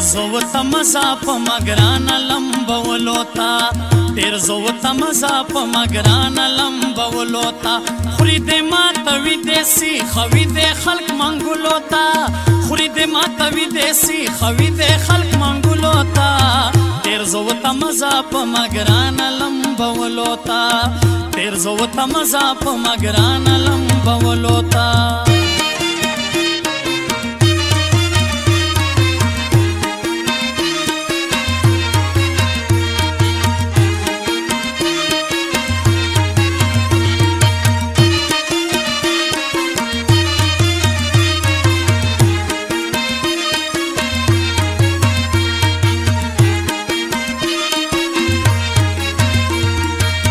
زو ته مزا په مګران لمبولو تا تیر زو ته مزا په مګران لمبولو تا خوري دې ما توي دې سي خوي دې خلق منګولو تا خوري دې ما توي دې سي خوي دې خلق منګولو تا تیر زو ته مزا په مګران لمبولو تا تیر زو ته مزا په مګران لمبولو تا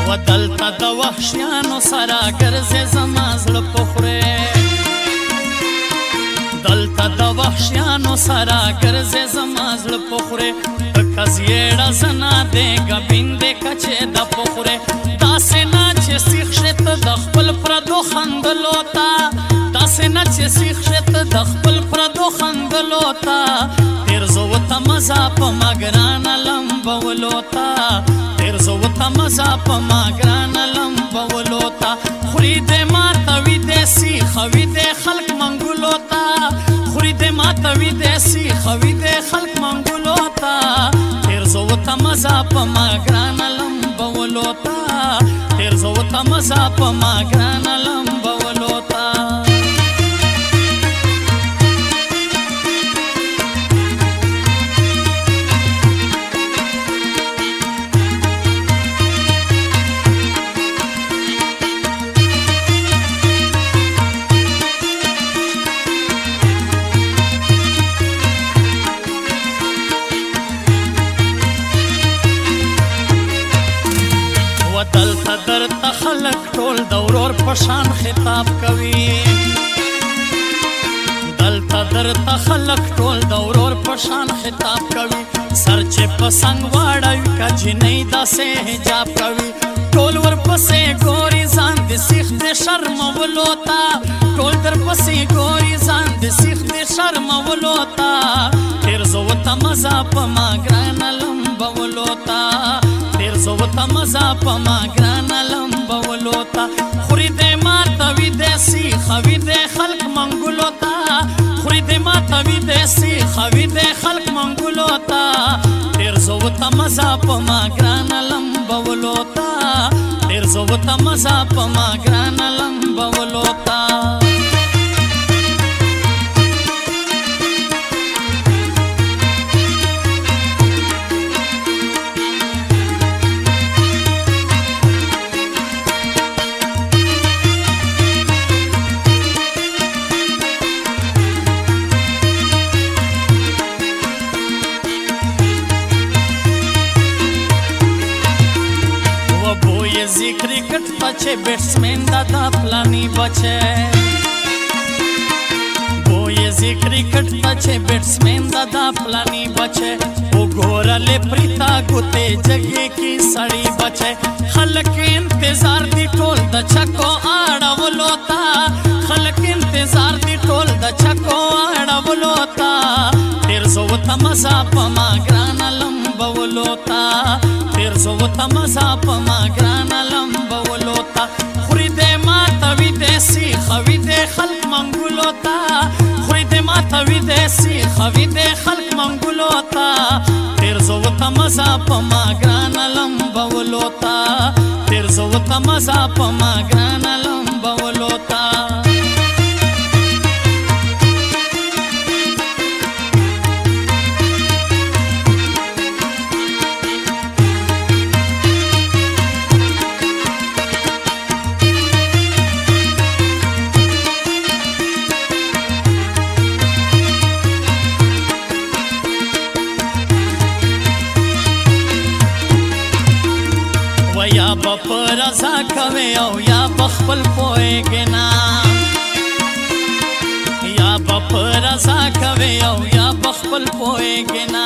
وطل ته د وحشیانو سره ګرځې زما زړه پخورې دلته د وحشیانو سره ګرځې زما زړه پخورې تکه زیړه زنا دیګه بیندې کچې د پخورې داسې نه چې سیخ شې ته د خپل پردو خندلو ته داسې نه چې سیخ شې ته د خپل پردو خندلو ته تیر زو ته مزه په ما ګرانه لمبولو ته ګرځو ته مزه په ما ګران لمبولو تا خوري دې مار توي دې سي خوي دې خلق منګولو تا خوري دې ما توي دې سي خوي دې خلق منګولو تا ګرځو ته مزه په ما ګران لمبولو تا ګرځو ته مزه په ما ګران ور پشان خطاب کوي دلته درته خلک ټول د ورور پشان خطاب کوي سر چې پسنګ واړوي کا جنې داسې حجاب کوي ټول ور پسې ګوري ځان د سیخ د شرم ولوتا ټول در پسې ګوري ځان د سیخ د شرم ولوتا تیر زو ته مزه په ما ګران لم بولوتا تیر زو ته مزه په ما ګران لم خرابولو تا خوري دې ما توي دې سي خوي دې خلق منګولو تا خوري دې ما توي دې سي خوي دې خلق منګولو تا ډېر زو ته مزه په ما ګران لمبولو تا ډېر زو ته مزه په ما ګران لمبولو تا easy cricket પછી બેટ્સમેન દાદા પ્લાની બચે બોયઝી ક્રિકેટ પછી બેટ્સમેન દાદા પ્લાની બચે ઉઘોરલે પ્રીતા ગુતે જગે કી સડી બચે ખલકે इंतजार दी टोल द छको आड़व लोता खलक इंतजार दी टोल द छको आड़व लोता तेर सो तमसा पमा ग्रान लंबव लोता ډیر زو ته مزا په ما ګران لمبا ولوتا خوري دې ما توي دې سي خوي دې خلق منګولوتا خوري دې ما توي دې سي خوي دې خلق منګولوتا ډیر زو ته مزا په ما ګران لمبا ولوتا ډیر زو ته مزا په ما ګران پر رضا کوي او یا په خپل پويګ نه یا په رضا کوي او یا په خپل پويګ نه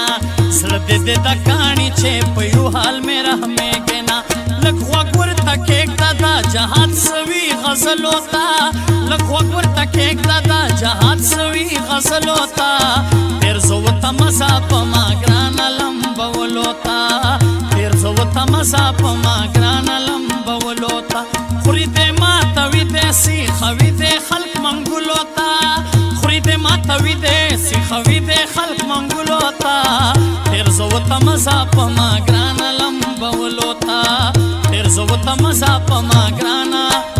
سره دې د کہانی چې په یو حال مې رحمېګ نه لکه ورته کې دا جهاد سوي غزل وتا لکه ورته کې دا جهاد سوي غزل وتا تیر زو ته مزه په ما ګران لمبولو تا تیر زو ته مزه په ما سیخوي دې خلق منګولو تا خوري دې ماتوي دې سیخوي دې خلق منګولو تا تیر زو ته مزه په ما ګران لمبولو تا تیر زو ته مزه په ما ګرانا